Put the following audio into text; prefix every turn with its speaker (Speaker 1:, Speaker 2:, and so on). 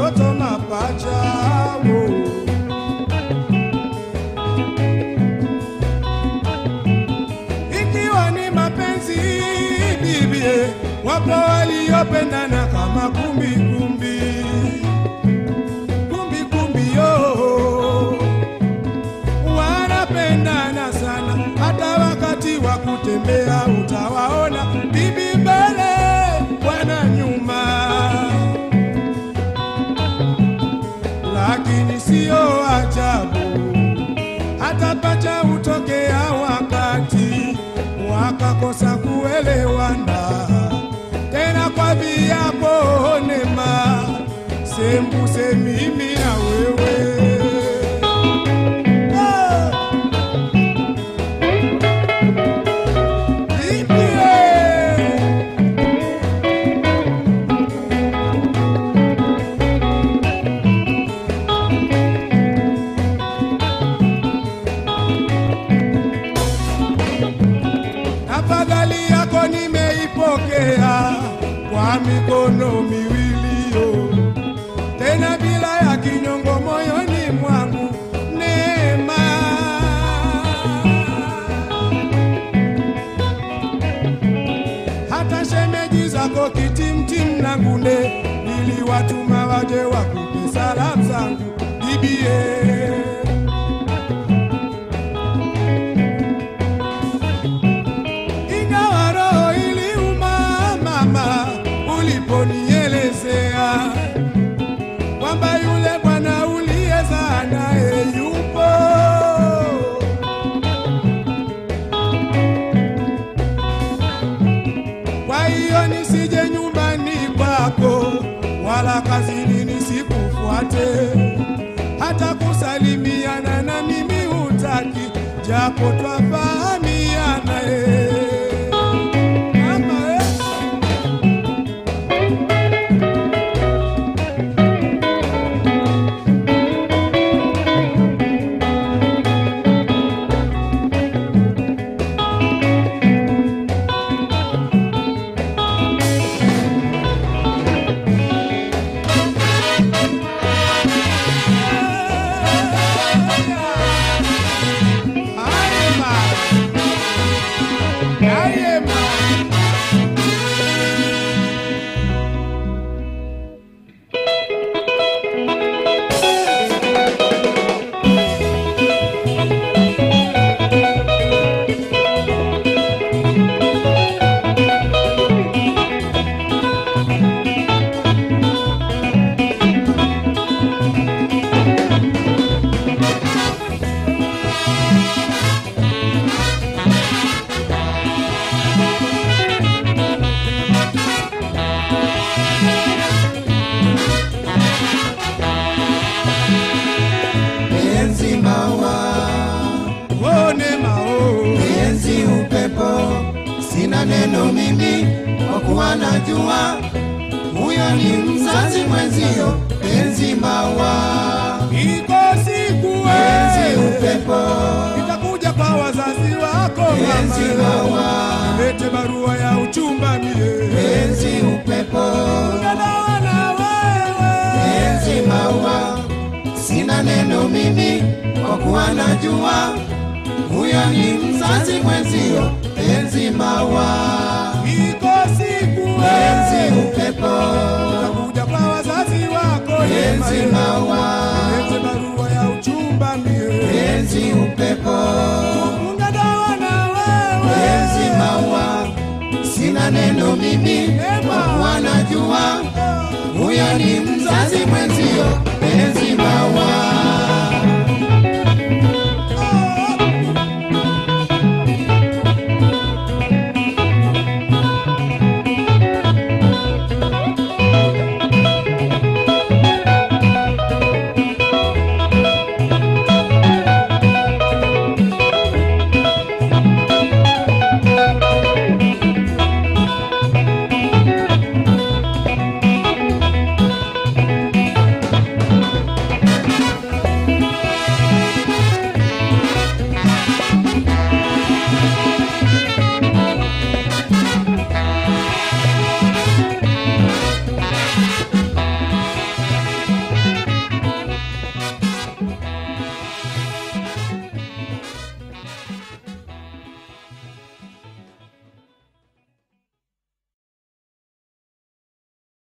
Speaker 1: Watoto mapacha. ikiwa ni mapenzi bibie, wapo waliopendana kama kumbi kuelewana tena kwa viapo nema sembuse mimi na wewe Ah! Nimeipokea kwa mikono miwili yo, tena bila ya kinyongo moyoni mwangu neema. Hata shemeji zako kitimtim na ngunde niliwatuma waje wakupe salamu zangu bibie. Wala kazini nisikufuate, hata kusalimiana na mimi hutaki, japo twafahamiana
Speaker 2: neno mimi, kwa kuwa najua huyo ni mzazi mwenzio, penzi mawa,
Speaker 1: iko siku
Speaker 2: penzi upepo,
Speaker 1: itakuja kwa wazazi wako
Speaker 2: penzi mawa,
Speaker 1: lete barua ya uchumba mie.
Speaker 2: Penzi upepo,
Speaker 1: unaona wewe.
Speaker 2: Penzi mawa sina neno mimi, kwa kuwa najua huyo ni mzazi mwenzio, penzi mawa,
Speaker 1: iko siku Mwenzi
Speaker 2: upepo,
Speaker 1: utakuja kwa wazazi wako. Mwenzi
Speaker 2: mawa
Speaker 1: Mwenzi barua ya uchumba
Speaker 2: Mwenzi upepo,
Speaker 1: na wewe.
Speaker 2: Mwenzi mawa sina neno mimi, kwa kuwa najua huyo ni mzazi mwenzio, penzi maua.